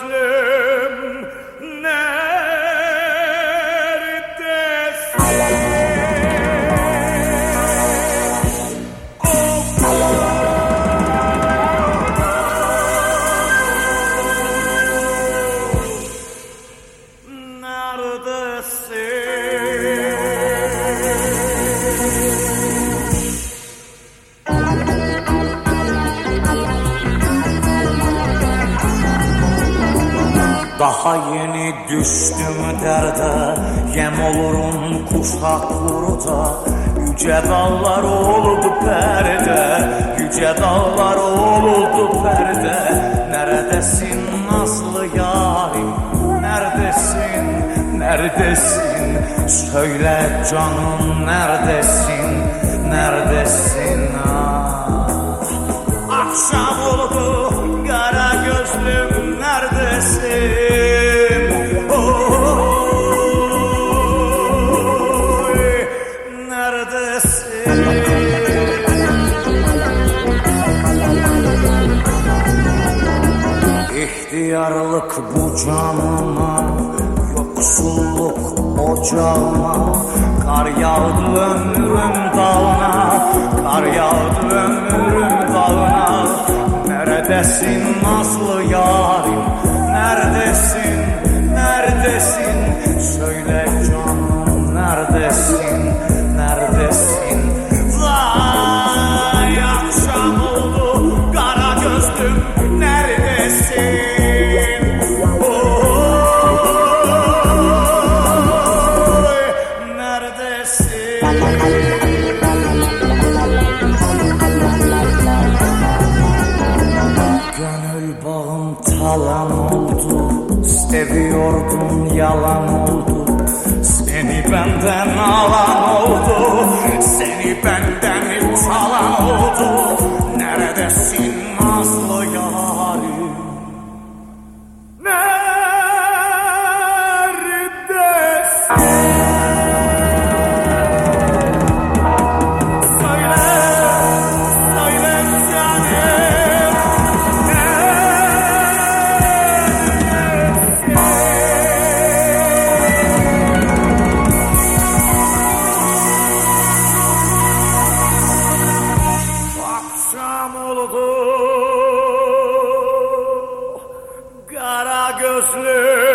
gözlüm neredesin? Daha yeni düştüm derde Yem olurum kuşak kurda Yüce dağlar oldu perde Yüce dağlar oldu perde. Neredesin nazlı yarim? Neredesin, neredesin? Söyle canım neredesin? Neredesin İhtiyarlık bu canıma Yoksulluk ocağıma Kar yağdı ömrüm dağına Kar yağdı ömrüm dağına Neredesin talan oldu. Seviyordum yalan oldu. Seni benden alan oldu. Seni benden çalan oldu. Neredesin nazlı yarim Kara gözlüm